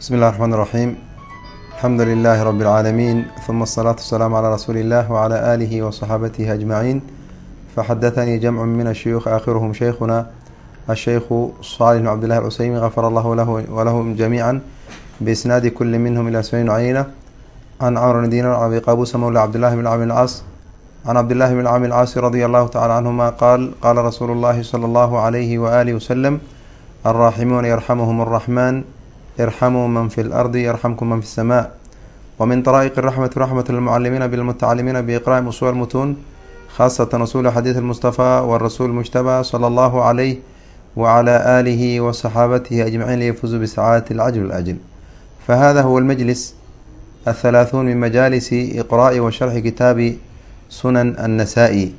بsم الlh الرحمن الرحيم الحمdu للh رب العاalمين ثma الصلاة والسلام عlى رsuuل الlh وعlى آlه وصحاaبته أجمعين فxdثnي جمع من الشhyوخ آkhirهم شhيkhuna الشhيkh صالح بن cبد الله العسيمي غfر الله lh وlhm جميعا بإsناad kل minهم إلى سنين عyنة عن cمر بن dيnاr عن أbي qاbوس mولى cبداللh بن cم الcاص عن cبداللh بن cم الcاص رضي الله تعالى عنهma qال qاla رsuul الlhi صلى الله عليه وآله وسلم الراحمون يرحمهم الرحمن irxamuu man fi lardi yarxamkum man fi samaa. Wamin taraa'iq raxmati raxmatu lilmucalimiina bilmutacalimiina biiqraa'im usuul mutuun khaasatan usuli xadiid almustafaa warasuul mujtabaa sala allahu calayh wacalaa aalihi wa saxaabatihi ajmaciin liyafuuzu bisacaadati alcajl alajl fahada huwa almajlis athalaathuun min majaalisi iqraa'i wa sharxi kitaabi sunan annasaa'i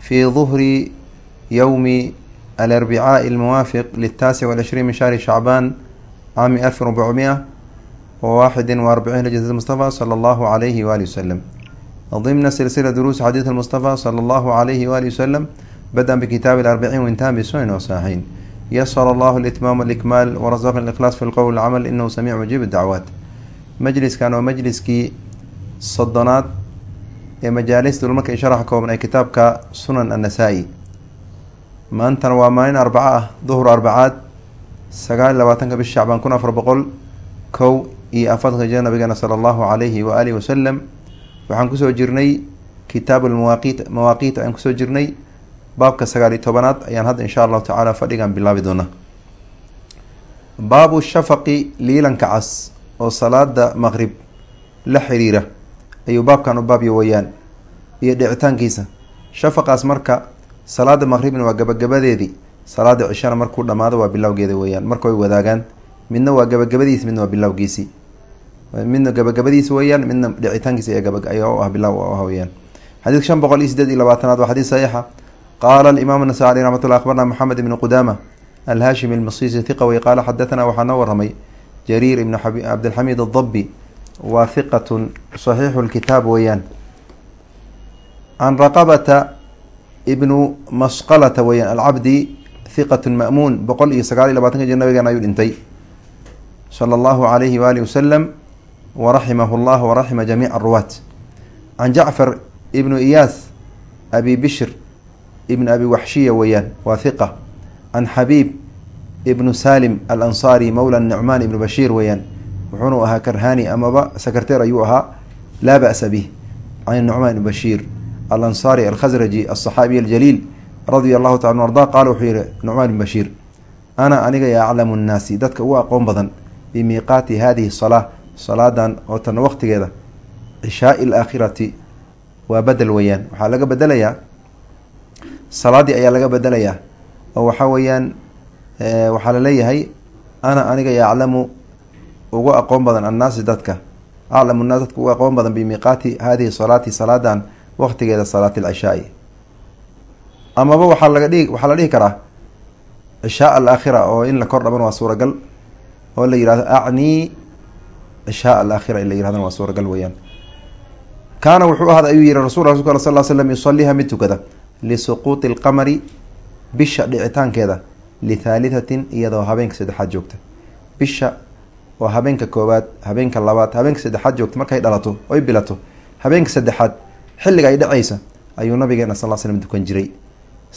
fi duhri yowmi alarbicaaءi almuwaafiq liltaasic walcishriin min shahri shacbaan alfi rubcmia wwaxidi waarbaciin hijrat mustafa sala allahu alayhi waali wasalam dimna silsila duruus xadiid mustafa sala allahu alayhi waali wasalam bada-an bikitaabi arbiciin wintahan bisunan wasaxiin yasara allahu litmaam alikmaal warazaqna likhlaas fi lqowl camal inahu samiic mujiib dacwaat majliskan waa majliskii sodonaad ee majaalis dulmarka i sharaxa kooban ee kitaabka sunan annasaa-i maantana waa maalin arbaco ah duhur arbacaad sagaal labaatanka bish shacbaan kun afar boqol kow iyo afartanka jir nabigeena sala allahu alayhi wa alihi wasalam waxaan ku soo jirnay kitaab lmawaaqiit mawaaqiit ayaan ku soo jirnay. Baabka sagaal iyo tobanaad ayaan hadda insha allahu tacaala fadhigan bilaabi doonaa baabu shafaqi liilanka cas oo salaada maqrib la xiriira. Ayuu baabkan u baabya weyaan iyo dhicitaankiisa. Shafaqaas marka salaada maqribna waa gabagabadeedii salaada cishana markuu dhamaado waa bilowgeeda weeyaan. Marka way wadaagaan midna waa gabagabadiis midna waa bilowgiisi. Midna gabagabadiisa weeyaan midna dhicitaankiisa ayaa ah bilow ah weyaan xadiid shan boqol iyo sideed iyo labaatanaad waa xadiid saxiixa. Qaala alimaam anasa aley raxmat llah akbarna moxamed ibni qudama alhashimi almasisi hiqawey qaala xadathana waxaa noo waramay jariir ibn cabdilxamiid adabbi waa hiqatun saxiixu lkitaab weeyaan. Can raqabata ibnu masqalata weeyaan alcabdi hiqat ma'muun boqol iyo sagaal iyo labatanka jir nabigeena ayuu dhintay. Sala allahu alayhi waalihi wasalam waraximahu llah waraxima jamiic aruwaat can jacfar ibnu iyaas abi bishr ibn abi waxshiya weeyaan waa hiqa can xabiib ibnu salim alansaari mowla nucmaan ibnu bashiir weeyaan wuxuunu ahaa karhani amaba secreteer ayuu ahaa laa ba'sa bih. Can nucmaan ibn bashiir alansaari alkhasraji alصaxaabiy aljaliil radia allahu taala arda qaala wuxuu yihi nucmaan bin bashiir ana aniga aclamu nnaasi dadka ugu aqoon badan bimiiqaati hadihi salaa salaadan oo tan waqtigeeda cishaai alaakhirati waa bedel weeyaan. Waxaa laga bedelayaa salaadii ayaa laga bedelayaa oo waxaa weeyaan waxaa la leeyahay ana aniga aclamu ugu aqoon badan annaasi dadka aclamu nnaas dadka ugu aqoon badan bimiiqaati hadihi salaati salaadan waqtigeeda salaati alcishaai amaba waxaa laga dhigi waxaa la dhihi karaa cishaa alaakhira oo in la kor dhaban waa suuragal oo la yihahdo acnii cishaa alaakhira in la yirahdana waa suuragal weeyaan. Kaana wuxuu ahada ayuu yihi rasul rasulka al sal slam yusaliha mid tukada lisuquuti alqamari bisha dhicitaankeeda lithaalithatin iyadoo habeenka saddexaad joogta. Bisha oo habeenka koowaad habeenka labaad habeenka saddexaad joogta markay dhalato oy bilato habeenka saddexaad xilliga ay dhacaysa ayuu nabigeena sal l slm dukan jiray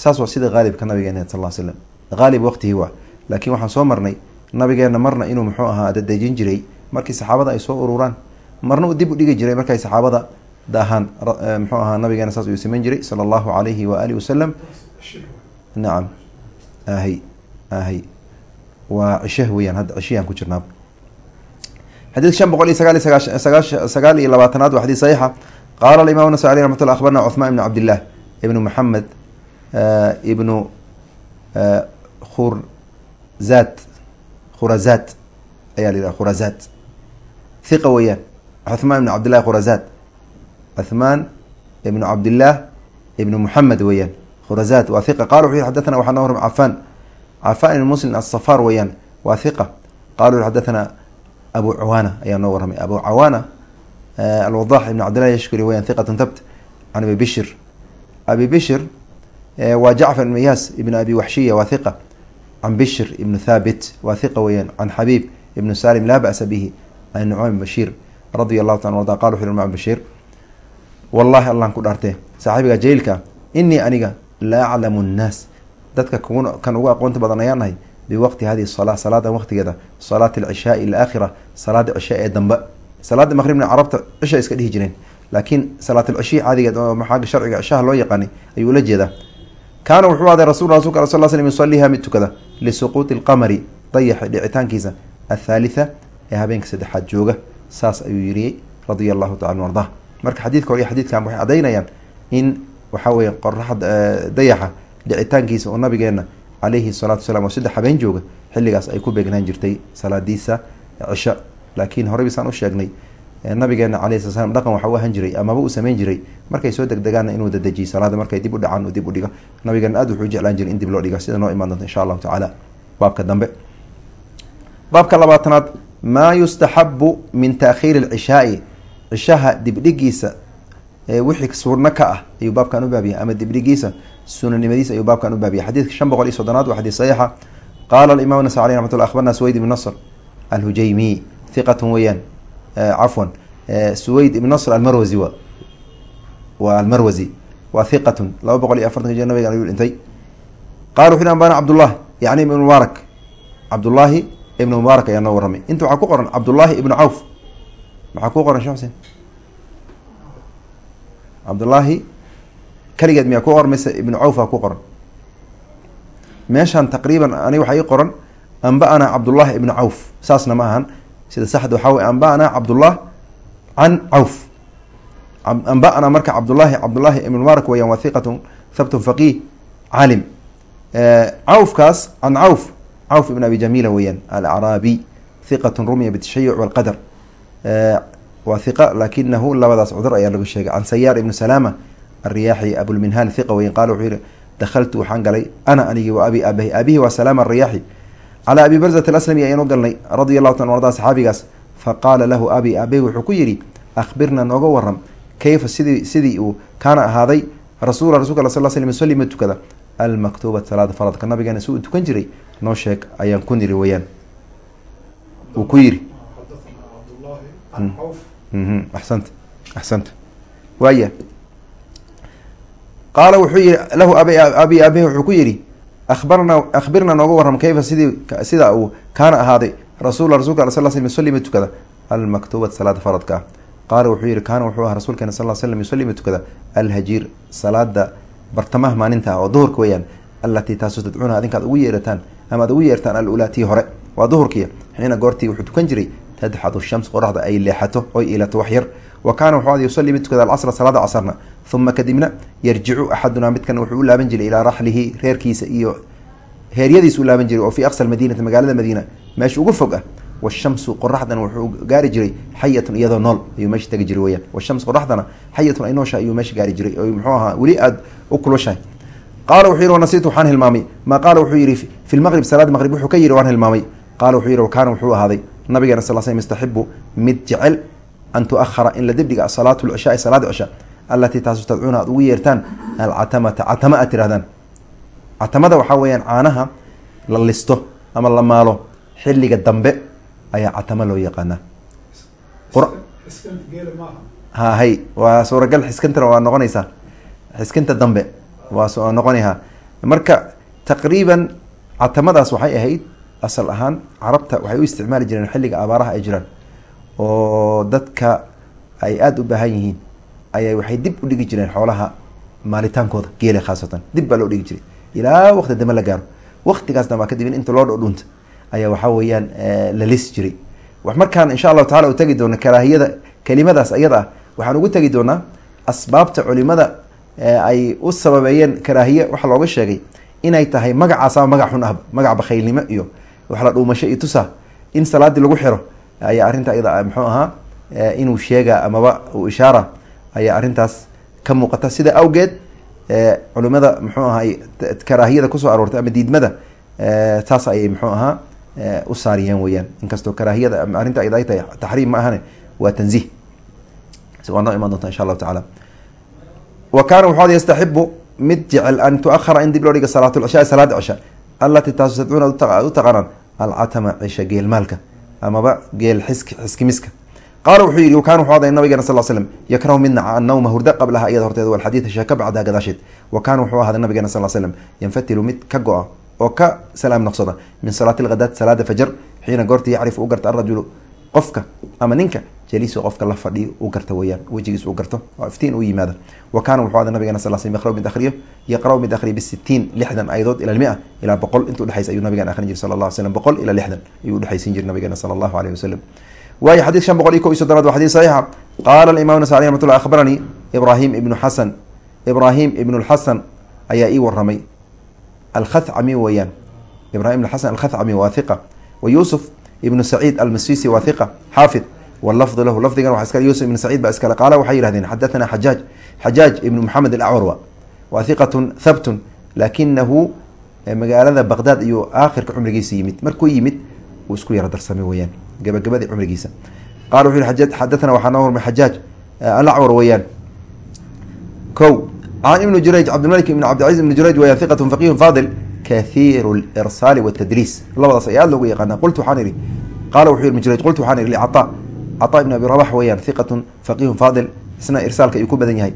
saas waa sida haalibka nabigeena sal l slam haalib waqtigii waa. Laakiin waxaan soo marnay nabigeena marna inuu muxuu ahaa dadejin jiray markii saxaabada ay soo ururaan. Marna uu dib u dhigi jiray markay saxaabada daahaan muxuu ahaa nabigeena saas ayuu samayn jiray sala allahu alayhi wa alihi wasalam nacam ahy ahy waa cishah weyaan hadda cishiyaan ku jirnaa xadiid shan boqol iyo sagaal iyo sagaa sagaal iyo labaatanaad waa xadiid saxiixa. Qaala alimam nasa aley ramat llah abarna cuثmaan ibn cabdillah ibnu maxamed ibnu khurzat khurazat ayaa la yidhaha khurazat hiqa weeyaan cuثmaan ibnu cabdillahi khurazat cuثmaan ibnu cabdillaah ibnu muxamed weeyaan khurazat waa hiqa qala wuxu yihi xadathana waxaa noo warama cafan cafan ibn muslim asafar weeyaan waa hiqa qala wuxu xadathana abu cawaana ayaa noo warramay abu cawaana alwadax ibn cabdillahi yashkuri weyan hiqatun tabt can abi bishir abi bishir waa jacfar ibn iyaas ibn abi waxshiya waa hiqa can bishir ibnu thaabit waa hiqa weeyaan. Can xabiib ibnu salim laa ba'sa bihi. An nucmaan bashiir radia allahu taala arda qala wuxu nucmaan bashiir wallahi allaan ku dhaartee saaxiibiga jailka inii aniga la aclamu nnaas. Dadka kan ugu aqoonta badan ayaan nahay biwaqti hadihi salaa salaadan waqtigeeda salaati alcishaai alaakhira salaada cisha ee dambe. Salaada maqribna carabta cisha iska dhihi jireen laakiin salaatlcishi caadigeed oo maxaaga sharciga cishaha loo yaqaanay ayuu ula jeedaa kaana wuxuu aday rasul rasulka sal l slm yusaliha mid tukada lisuquuti alqamari dayaxa dhicitaankiisa athaalitha ee habeenka saddexaad jooga saas ayuu yiriyey radia allahu tacala ardah marka xadiidka hore iyo xadiidkan waxay cadaynayaan in waxa weye qoraxda dayaxa dhicitaankiisa oo nabigeena calayhi salaatu wasalaam oo saddex habeen jooga xilligaas ay ku beegnaan jirtay salaadiisa cisho laakiin horey bisaan u sheegnay nabigeena sala slam dhaqan waxa u ahan jiray amaba uu samayn jiray. Markay soo degdegaanna inuu dadejiyo salaada markay dib u dhacaan uu dib u dhiga nabigeena aad wuxuu jeclaan jiray in dib loo dhiga sida noo imaan doonta insha allahu tacaala. Baabka dambe. Baabka labaatanaad maa yustaxabu min taakhiiri alcishaai cishaha dibdhigiisa wixii suurno ka ah ayuu baabkan u baabiyay ama dibdhigiisa sunanimadiisa ayuu baabkan u baabiyay xadiidka shan boqol iyo soddonaad waa xadiis saxiixa. Qaala alimam nasa aleh raxmat llah akhbarna suweyd ibn nasr alhujaymiy hiqatun weeyaan cafwan suweyd ibn nasr almarwazi wa waa almarwazi waa hiqatun laba boqol iyo afartanka jir nabigan ayuu dhintay qala wuxu ambana cabdullah yani ibn mubaarak cabdullaahi ibn mubaarak ayaa noo warramay inta waxaa ku qoran cabdullaahi ibnu cawf maxaa ku qoran shee xuseen cabdullaahi keligeed miyaa ku qoran mise ibnu cawfa ku qoran meeshan taqriiban aniga waxaa ii qoran amba-ana cabdullaahi ibnu cawf saasna ma ahan sida saxda waxaa wey amba-ana cabdullah can cawf. Amba-ana marka cabdullaahi cabdullaahi ibn mubaarak weyaan waa hiqatun thabtun faqih caalim. Cawfkaas can cawf cawf ibn abi jamila weeyaan alacraabi hiqatun rumiya bitashayuc walqadar. Waa hiqa lakinahu labadaas cudur ayaa lagu sheegay. Can sayaar ibnu salaama alriyaaxi abulminhaan hiqa weyan qala wuxuu yihi dakhaltu waxaan galay ana anigi wa abi aabahi aabihi waa salaama ariyaaxi calaa abi barzat alaslami ayaan u galnay radia allahu taala arda saxaabigaas faqaala lahu abi aabahi wuxuu ku yidhi akhbirna nooga waram kayfa sidii sidii uu kaana ahaaday rasuula rasulka sal slam sali ma tukada? Almaktuubat salaada faradka nabigeena si uu tukan jiray? Noo sheeg ayaan ku niri weyaan uu ku yidhi. Axsanta axsanta waaya. Qaala wuxuu yihi lahu abi abi wuxuu ku yidhi abarna akhbirna nooga waram kayfa sidii sida uu kaana ahaaday rasul rasulka sal sl yusali ma tukada almaktuubat salaada faradka qaala wuxuu yihi kaana wuxuu aha rasuulkeena sal slam yusali tukada alhajiir salaada bartamaha maalinta ah oo duhurka weyaan allatii taasu tadcuuna adinka ad ugu yeerataan ama ad ugu yeertaan alulaa tii hore waa duhurkiya xiina goortii wuxuu tukan jiray tadxadu shams qoraxda ay leexato oy ilato wax yar wa kaana wuxuu ad yusali mid tukada alcasra salaada casarna uma kadibna yarjicu axadunaa midkan wuxuu u laaban jiray ilaa raxlihi reerkiisa iyo heeryadiis u laaban jiray oo fii aqsa madiinati magaalada madiina. Meesha ugu fog ah washamsu qoraxdana wuxuu gaari jiray xayatun iyadoo nool ayuu meesha tegi jiray weyaan washams qoraxdana xayatun ay nooshahay ayuu meesha gaari jiray muxuu ahaa weli aada u kulushahay. Qaala wuxuu yihi wanasiitu waxaan hilmaamay. Maa qaala wuxuu yihi fi lmaqrib salaada maqrib wuxuu ka yihi waan hilmaamay. Qaala wuxuu yihi kaana wuxuu ahaaday nabigeena sal sl yastaxibu mid jecel an tuahara in la dibdhiga salaatu lcishaai salaada cisha allatii taasu tadcuuna aad ugu yeertaan alcatamata catama aad tirahdaan catamada waxaa weeyaan caanaha la listo ama la maalo xilliga dambe ayaa catama loo yaqaanaa ha waa suuragal xiskantana waa noqonaysaa xiskinta dambe waa noqonayhaa marka taqriiban catamadaas waxay ahayd asal ahaan carabta waxay u isticmaali jireen xilliga abaaraha ay jiraan oo dadka ay aada u baahan yihiin ayaa waxay dib u dhigi jireen xoolaha maalitaankooda geele khaasatan. Dib baa loo dhigi jiray. Ilaa waqti dambe la gaaro. Waqtigaasna waa kadib in inta loo dhodhunta ayaa waxaa weeyaan la lisi jiray. Markaan insha allahu tacala u tegi doona karaahiyada kelimadaas ayada ah waxaan ugu tegi doonaa asbaabta culimada ay u sababeeyeen karaahiye. Waxa looga sheegay inay tahay magacaas ama magac xun ahba magac bakhaylnimo iyo wax la dhuumasho iyo tusa in salaadii lagu xiro ayaa arrinta iyada muxuu ahaa inuu sheega amaba uu ishaara ayaa arrintaas ka muuqata. Sida awgeed culimada muxuu ahay karaahiyada ku soo aroortay ama diidmada taas ayay muxuu ahaa u saariyeen weyaan inkastoo karaahiyada arrinta ay tahay taxriim ma ahane waa tanziih. Waa noo imaan doonta insha allahu tacaala. Wa kaana wuxuu yastaxibu mid jecel an tuahara in dib loo dhiga salaat lcishaa salaada cisha allatii taasu tadcuuna ad u taqaanaan alcatama cisha geelmaalka amaba geel xisk xiskimiska qaala wuxuu yidhi kaana wuxuu aday nabigeena sal slm yakrahu mid naca annawma hurda qablaha iyada horteeda walxadiida sheeka bacdaha gadaasheed. Wa kaana wuxuu ahaaday nabigeena sal slm yanfatilu mid ka go-a oo ka salaam noqsada min salaati lghadaat salaada fajar xiina goorta yacrifu u garta arajulu qofka ama ninka jaliisu qofka la fadhiyo u garta weyaan wejigiis u garto oo iftiin u yimaada wa kaana wuxuu ada nabigeena sal sl yaqra mid akhriyo yaqra mid akhriyo bisitiin lixdan ayadood ila lmia ilaa boqol inta udhexaysa ayuu nabigeena akhrin jir sala allah slam boqol ilaa lixdan ayuu udhexaysin jir nabigeena sala allahu aleyh wasalam waayo xadid shan boqol iyo ko iyo soddonaad waa xadid saxiixa. Qaala imam nasai raxmat llah akhbaranii ibrahim ibnu xasan ibrahim ibnu lxasan ayaa ii waramay alkhacami weeyaan. Ibrahim ibn xasan alkhacami waa hiqa wa yuusuf ibnu saciid almasisi waa hiqa xaafid wlafdu lahu lafdigan waa iskale yusuf ibn saciid baa iskale qaala waxay yihahdeen xadathana xajaaj xajaaj ibnu maxamed alacwar wa waa hiqatun thabtun laakinahu magaalada baqdaad iyuu aakhirka cumrigiisa yimid markuu yimid uu isku yaro darsamay weyaan gabagabadii cumrigiisa qala wuxu yihi xadathana waxaa noo warmay xajaaj alacwar weeyaan ko can ibni jurayj cabdilmalik ibn cabdilcaziz ibni jurayj weyaan hiqatun faqihun faadil kahiiru lirsaali watadriis labadaas ay aada loogu yaqaana qultu waxaan ihi qala wuxuu yihi ibn jurayj qultu waxaan ihi licata caطaa ibn abi rabax weeyaan hiqatu faqihun faadil isna irsaalka ayuu ku badan yahay.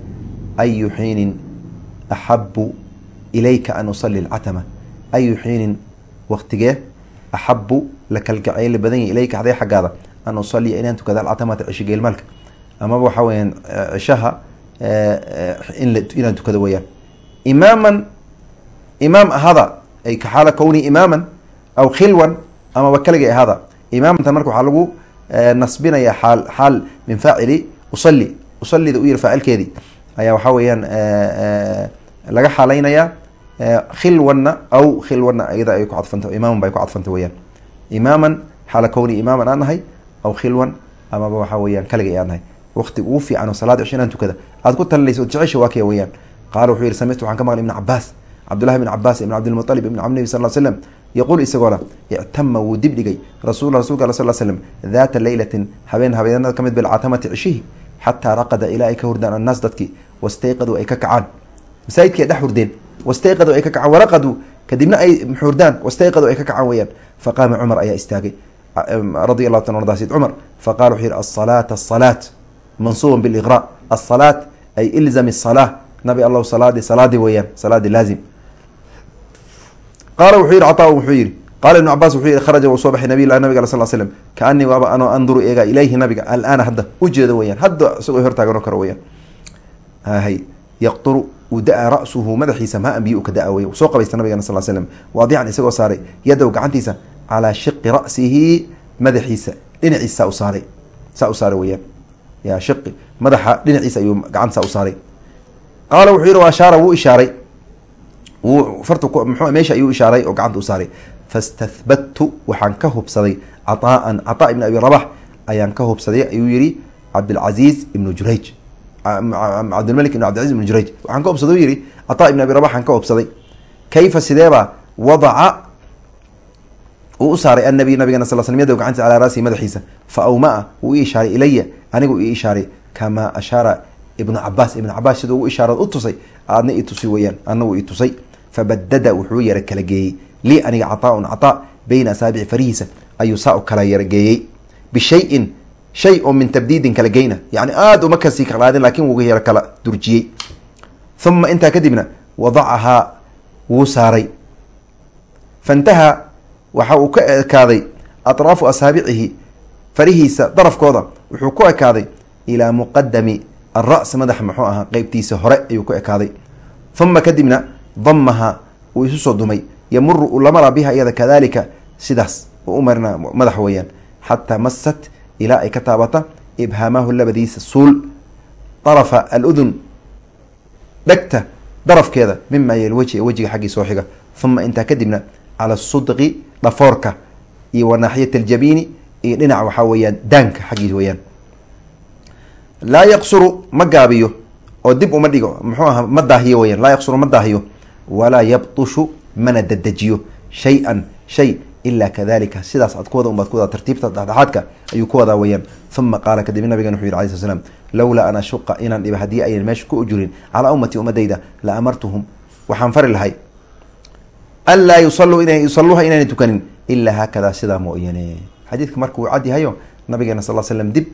Ayu xiinin axabu ilayka an usali lcatama ayu xiinin waktigee axabu la kalgaceyla badan yahy ilayka xadee xaggaada? An usaliya inaan tukada alcatamata cisho geelmaalka amaba waxaa weyaan e, cishaha e, e, inaan tukado weyaan imaaman imaam ahada ay kaxaala kownii imaaman aw khilwan amaba kaligay ahada. Imaamantan marka waxaa lagu nasbinaya xaal xaal min faacili usali usalida u yiri faacilkeedii ayaa waxaa weeyaan laga xaaleynaya khilwanna aw khilwanna iyada ay ku cadfanta imaaman bay ku cadfanta weyaan imaaman xaala kowni imaaman aan nahay aw khilwan amaba waxaa weyaan kaligay aan nahay. Waqti ugu fiican oo salaad cisho inaan tukada. Aad ku talinaysa od jecesha waa kaya weyaan qaala wuxuu yihi samictu waxaan ka maqlay ibn cabaas cabdullahi bn cabaas ibn cabdilmuطalib ibn camr nebi sal slam yaquul isagoona ictama wuu dib dhigay rasul rasulka al sal slm daata leylatin habeen habeenada ka mid bilcatamati cishihi xataa raqada ilaa ay ka hurdaan annaas dadkii wastayqaduu ay ka kacaan masaajidkii ay dhex hurdeen wastayqaduu ay ka kacaan waraqaduu kadibna ay hurdaan wastayqaduu ay ka kacaan weyaan faqaama cumar ayaa istaagay radi allahu ta ardaasid cumar faqala wuxuu yihi asalaata asalaat mansuuban biliqra asalaat ay ilzam salaa nabi allahu salaadi salaadi weeyaan salaadi laazim qaala wuxuu yihi cataa wuxuu yihi qaala ibnu cabaas wuxuu yihi kharaja wuu soo baxay nabiy lah nabiga sal slm kaanii waaba anoo anduru eega ilayhi nabiga alaana hadda ujeedo weyaan hadda isagoo hortaaganoo karo weyaan hay yaqturu uu da'a ra'suhu madaxiisa maa an biyo u ka da'a wey soo qabaysta nabigana sal slm waadican isagoo saaray yadow gacantiisa calaa shiqi ra'sihi madaxiisa dhinaciisa saa u saaray saa u saaray weyaan ya shiqi madaxa dhinaciisa ayuu gacanta saa u saaray. Qaala wuxuu yihi ashaara wuu ishaaray meesha ayuu ishaaray oo gacanta u fastathbattu waxaan ka hubsaday. Caaan caaa ibn abi rabax ayaan ka hubsaday ayuu yiri cabdilcaiiz ibnu jurayj. Cabdilmalik ibn cabdiaiz ibnu jurayj. Waxaan ka hubsaday u yihi caaa ibn abi rabaxaan ka hubsaday. Kayfa sideebaa wadaca? Uu u saaray nabigana sal sl yado gacantiisa alaa raasihi madaxiisa. Fa awmaa uu i ishaaray ilaya anigu i ishaaray. Kamaa ashaara ibnu cabaas ibn cabaas siduu u ishaarad u tusay aadna i tusi weyaan anagu i tusay fabadada wuxuu yara kala geeyey lii aniga caطaaun caطaa beyna asaabici farihiisa ayuu saa u kala yarageeyey bishayin shay oo min tabdiidin kala geyna yani aada uma ka sii kalaadin laakiin wuu yara kala durjiyey uma intaa kadibna wadacahaa wuu saaray faintahaa waxa uu ka ekaaday atraafu asaabicihi farihiisa darafkooda wuxuu ku ekaaday ilaa muqadami alra's madaxa muxuu ahaa qeybtiisa hore ayuu ku ekaaday uma kadibna damaha uu isu soo dumay yamuru uu lamara biha iyada kadalika sidaas u marina madax weeyaan xataa masat ilaa ay ka taabata ibhaamahu labadiisa suul. Darafa aludun dhegta darafkeeda mima yalwaji wejiga xaggii soo xiga. Uma intaa kadibna cala sudqi dhafoorka iyo wanaaxiyat aljabiini iyo dhinaca waxaa weeyaan daanka xaggiis weeyaan. Laa yaqsuru ma gaabiyo oo dib uma dhigo muxuu aha ma daahiyo weyaan laa yaqsuru ma daahiyo walaa yabtushu mana dadejiyo shay-an shay ilaa kadalika sidaas aad ku wada unbaad ku tartiibta dhexdhexaadka ayuu ku wadaa weyaan uma qaala kadib nabigan wuxu yidhi alai sl slam lowlaa an ashuqa inaan dhiba haddii ayan meesha ku ujurin calaa ummati ummadayda la amartuhum waxaan fari lahay anlaa yusaluu yusaluuha inaanay tukanin ilaa haakadaa sidaa mooyane xadiidka marka wuu cad yahayo nabigeena sal slam dib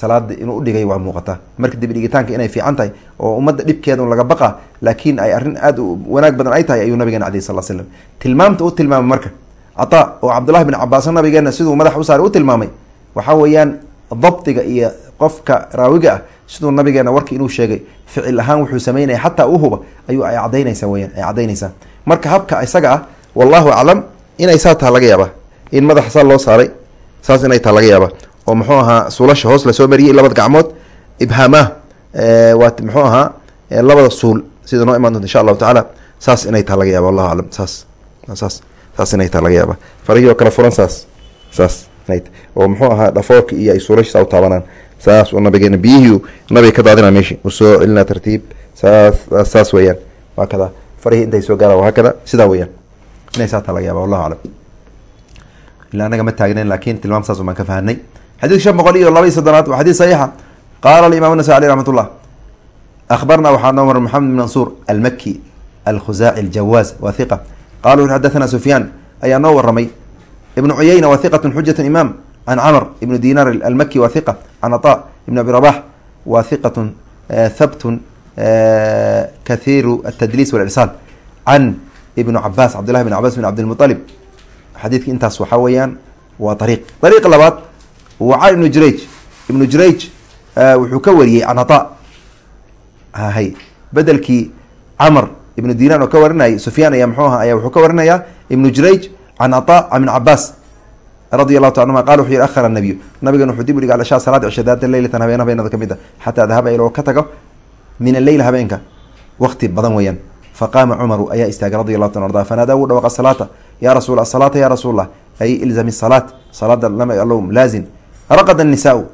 salaada inuu udhigay waa muuqataa marka dib dhigitaanka inay fiican tahay oo ummadda dhibkeeda laga baqa laakiin ay arrin aada wanaag badan ay tahay ayuu nabigeena cadey sal slam tilmaamta u tilmaamay marka. Cataa oo cabdullahi bin cabaasna nabigeena siduu madax u u tilmaamay waxaa weeyaan dabdiga iyo qofka raawiga ah siduu nabigeena warka inuu sheegay ficil ahaan wuxuu sameynaya xataa u huba ayuu ay cadaynaysaa weyaan ay cadaynaysaa marka habka isaga ah wallahu aclam inay saa taha laga yaaba in madaxa saa loo saaray saas inay taha laga yaaba oo muxuu ahaa suulasha hoos la soo mariyey labada gacmood ibhaamaha waa muxuu ahaa labada suul sida noo imaan doonta insha allahu tacaala. Saas inay taha laga yaaba wallahu aclam saas saas saas inay taha laga yaaba farihii oo kale furan saas saas oo muxuu ahaa dhafoorka iyo ay suulashiisa u taabanaan. Saas oo nabigeena biyihii nabiga ka daadina meeshi u soo celinaa tartiib. Saas saas weeyaan. Waa kada farihii intay soo gaaraan waa kada sidaa weeyaan. Inay saa taha laga yaaba wallahu aclam ila anaga ma taagnen laakiin tilmaam saas baan ka fahanay xadidka shan boqol iyo laba iyo soddonaad waa xadid saxiixa. Qaala alimam nasai aleh raxmat ullah akhbarna waxaa noo maray maxamed bin mansuur almaki alkhuzaaci aljawaaz wa hiqa qala wuxu xadathana sufyaan ayaa noo waramay ibnu cuyayna wa hiqatun xujat imaam. Can camr ibnu dinar almaki wa hiqa can ata ibn abi rabax wa hiqatun habtun kathiru altadliis walirsaal can ibnu cabaas cabdillahi bn cabas bin cabdilmualib xadiidka intaas waxaa weeyaan waa ariiq ariiqa labaad can ibnu jurayj. Ibnu jurayj wuxuu ka wariyey can ata hay. Bedelkii camr ibnu dinan oo ka warinayay sufyaan ayaa mxuu aha ayaa wuxuu ka warinayaa ibnu jurayj can ata can ibn cabaas radi allahu ta anuma qala wuxuu yihi ahara nabiyu nabigan wuxuu dib u dhigay alashaa salaad cisha daata leylatan habeen habeenada ka mid a xataa dahaba iloo ka tago min alleyla habeenka waqti badan weeyaan. Faqaama cumaru ayaa istaagay radi allahu ta arda fanaadaa wuu dhawaqa salaata. Ya rasul asalaata ya rasuul ay ilzami salaat salaada allow laazim raqada annisaau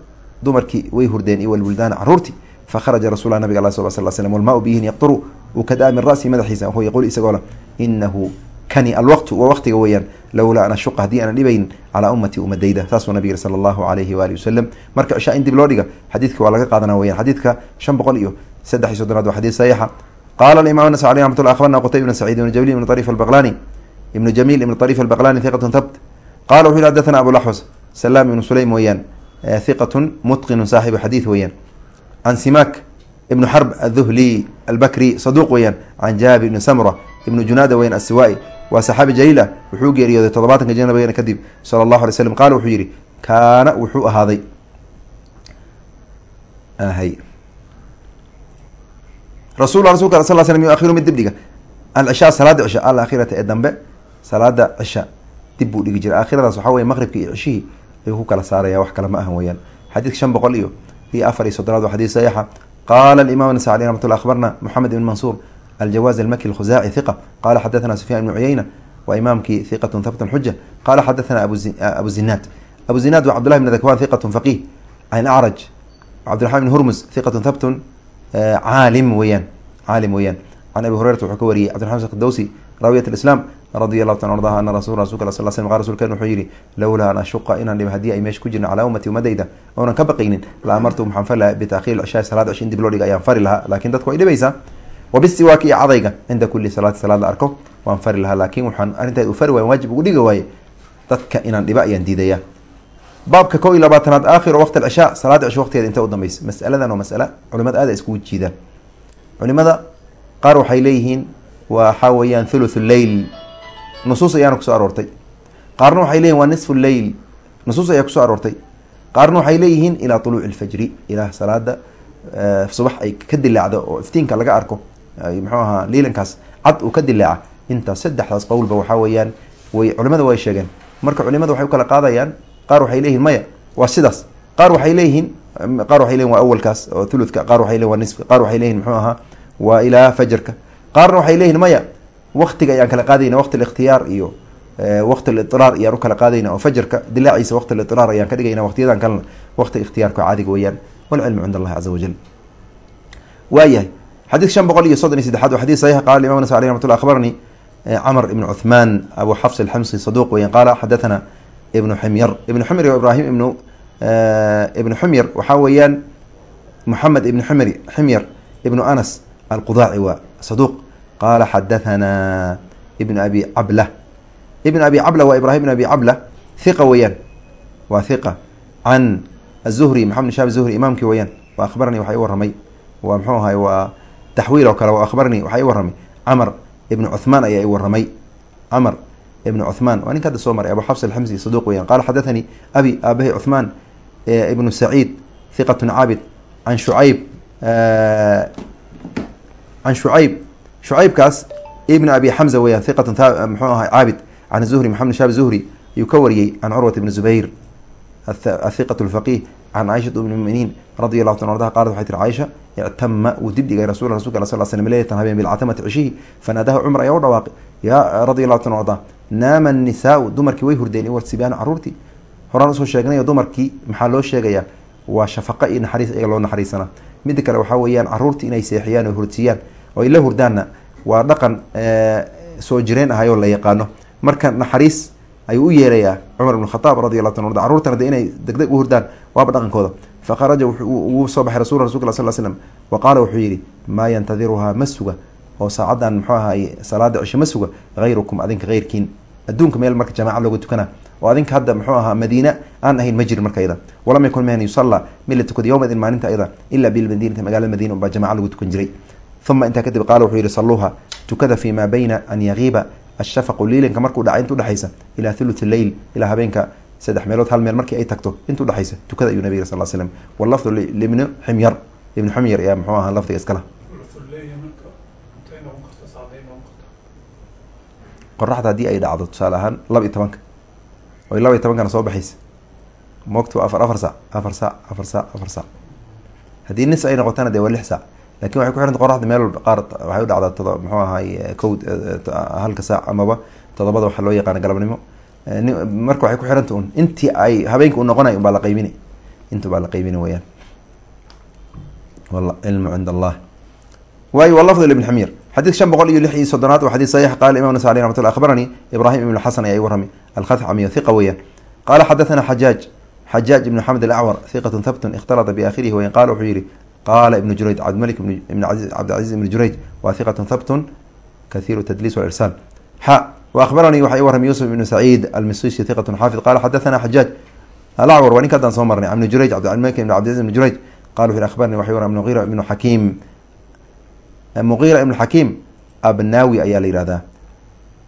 dumarkii way hurdeen iyo walwildaana caruurtii fakharaja rasul nabiga ala sal sl slm walmaau biyihin yaqturu uu ka daa min ra'si madaxiisa hu yaquul isagoo inahu kani alwaqtu waa waqtiga weeyaan lowlaa an ashuqa haddii aanan dhibaynin calaa ummati umadayda saasuu nabig sala allahu alayhi waalihi wasalam marka cishaa in dib loo dhiga xadiidka waa laga qaadana weyan xadiidka shan boqol iyo saddex iyo soddonaad waa xadiid saxiixa qala imam nas aleh ramat llah abarna qutayb ibn sacid ibn jablil ibn طrif albaqlani ibnu jamil ibn طrif albaqlani hiqatun habt qala wuxu yhi xadathana abulaxwas salaam ibnu sulaym weeyaan hiqatun mutqinu saaxibu xadiid weeyaan. Can simak ibnu xarb aلduhli albakri saduq weeyaan can jaabir ibni samra ibnu junaada weyan asiwai waa saxaabi jaliil ah wuxuu geeriyooday todobaatanka jir nabigeena kadib sala allahu alay slam qaala wuxuu yihi kaana wuxuu ahaaday. Hay rasul rasulka sal slam yuakhiru mid dib dhiga. Alcishaa salaada cisha alakhirata ee dambe salaada cisha dib buu dhigi jiray. Aakhiradaas waxaa wey maqribka iyo cishihii ayuu ku kala saaraya wax kale ma ahan weyaan xadiidka shan boqol iyo iyo afar iyo soddonaad waa xadiid saxiixa. Qala imam nasa aleh ramat llah akhbarna moxamed ibn mansuur aljawaz almaki alkhuzaci hiqa qala xadathana sufyan ibnu cuyeyna waa imaamkii hiqatun habtun xuja qala xadathana abu zinaad abu zinaad wa cabdullahi bn dakwan hiqatun faqih can acraj cabdiraxman bn hurmus hiqatun habtun caalim weyaan caalim weyaan can abi hurayrata wuxuu ka wariyey cbdiraman dawsi raawiyat islam radi u fari waay waajib ugu dhiga waaye dadka inaan dhiba ayaan diidaya baabka ko iyo qaar waxay leeyihiin waxaa weeyaan thuluthu leyl nusuus ayaana ku soo aroortay. Qaarna waxay leyihin waa nisfu leyl nusuus ayaa ku soo aroortay. Qaarna waxay leeyihiin ilaa tuluuci lfajri ilaa salaada subax ay ka dilaacdo oo iftiinka laga arko. Muxuu ahaa liilankaas cad uu ka dilaaca intaas saddexdaas qowlba waxaa weeyaan way culimada way sheegeen. Marka culimada waxay u kala qaadayaan qaar waxay leeyihiin maya waa sidaas. Qaar waxay leeyihiin qaar waxay leyihin waa awalkaas oo thuluthka. Qaar waxay leyihin waa nisfi qaar waxay leyihin muxuu ahaa waa ilaa fajarka. Qaarna waxay leeyihiin maya waktiga ayaan kala qaadayna waqti alikhtiyaar iyo waqti alitraar ayaan u kala qaadayna oo fajarka dilaaciisa waqti alitraar ayaan ka dhigayna waqtiyadan kalena waqti ikhtiyaarka caadiga weeyaan. Walcilmu cind allahi caza wajal waayahay xadiidka shan boqol iyo soddon iyo saddexaad waa xadid saxiix qala imam nas aleh ramat llah akhbarni camr ibn cuthman abu xafs alxamsi saduq weyan qaala xadathana ibnu ximyar ibnu ximyar o ibrahim ibnu ibnu ximyar waxaa weeyaan moxamed ibnu ximr ximyar ibnu anas alqudaaci waa saduq qala xadathana ibn abi cabla ibn abi cabla waa ibrahim ibn abi cabla hiqa weeyaan waa hiqa can azuhri maxamed shahab zuhri imaamkii weyaan wa akhbaranii waxaa i warramay waa muxuu ahay waa taxwiil oo kale wa akhbaranii waxaa i warramay camar ibnu cuthmaan ayaa i warramay camar ibnu cuthmaan waa ninka hadda soo maray abu xafs alxamsi saduuq weyaan qaala xadathanii abi aabahi cuthmaan ibnu saciid hiqatun caabid can shucayb can shucayb shucaybkaas ibn abi xamza weyaan hiqatun muxuu ahay caabid can zuhri maxamed shaab zuhri ayuu ka wariyey can curwat ibni zubayr athiqat lfaqih can caaishat um muminiin radi allahu ta ardaha qalat waxay tiri caaisha ictama wuu dib dhigay rasul rasulka al sal slm leylatan habeen bilcatamati cishihi fanaadaha cumar ayaa u dhawaaqay yaa radi allahu ta arda naama nisaau dumarkii way hurdeen iwar sibyaan caruurtii. Horaan u soo sheegnayo dumarkii maxaa loo sheegayaa? Waa shafaqa iyo naxariis iyaga loo naxariisanaa midda kale waxaa weeyaan caruurtii inay seexiyaan oo hurtiyaan oo ay la hurdaanna waa dhaqan soo jireen ahayoo la yaqaano. Marka naxariis ayuu u yeerayaa cumar ibn khataab radi allahu ta arda carruurtana de inay degdeg u hurdaan waaba dhaqankooda. Faqaraja wuu soo baxay rasul rasulka sal slam wa qaala wuxuu yidhi maa yantadiruhaa ma suga oo saacaddan muxuu ahaay salaada cisho ma suga hayrukum adinka heyrkiin adduunka meel marka jamaca looga tukana oo adinka hadda muxuu ahaa madiina aan ahayn ma jirin marka ayada walam yakun mehen yusallaa mid la tukada maalinta ayada ilaa bilmadiinati magaalada madiina unbaa jamaca lagu tukan jiray uma intaa kadib qaala wuxuu yihi salluuha tukada fi maa bayna an yagiiba ashafaqu liilinka markuu dhacay inta udhexaysa ilaa thuluth leyl ilaa habeenka saddex meelood hal meel markii ay tagto inta udhexaysa tukada ayuu nabig sal slam walafdu libni ximyar ibni xumyar ayaa muxuu ahaa lafdiga iskala qoraxda haddii ay dhacdo tusaale ahaan laba iyo tobanka oy laba iyo tobankana soo baxaysa moogta afar afar sac afar sac afar sac afar sac haddii nis ay noqotana dee waa lix sac laakiin waxay ku xiranta qoraxda meel walba qaar waxay u dhacdaa todo muxuu ahaay kow halka saac amaba. Todobada waxaa loo yaqaana galabnimo. Marka waxay ku xiranta un intii ay habeenka u noqonay un baa la qaybini. Inta baa la qaybini weyaan cilmu cind allah waayo walafd ibn xamir xadiid shan boqol iyo lix iyo soddonaad waa xadid saxiix. Qala imam nasa aleh akhbaranii ibrahim ibn xasan ayaa i warramay. Alkhadcamiyo hiqa weeyaan. Qaala xadathana xajaaj xajaaj ibn xamed alacwar hiqatun habtun ikhtalata biaakhirihi weyan qala wuxuu yihi qala ibnu jurayj cabdimalik ibn cabdilcaziz ibn jurayj waa hiqatun habtun kathiru tadliis walirsal xa wa akhbaranii waxa i warramay yusuf ibnu saciid almisisi hiqatun xaafid qala xadathana xajaaj alacwar waa ninka haddaan soo marnay ibnu jurayj cabdilmalik ibn cabdilcaziz ibn jurayj qala wuxu akhbarani waxa warram muqira ibnu xakiim muqira ibn xakiim abnawi ayaa la yihahdaa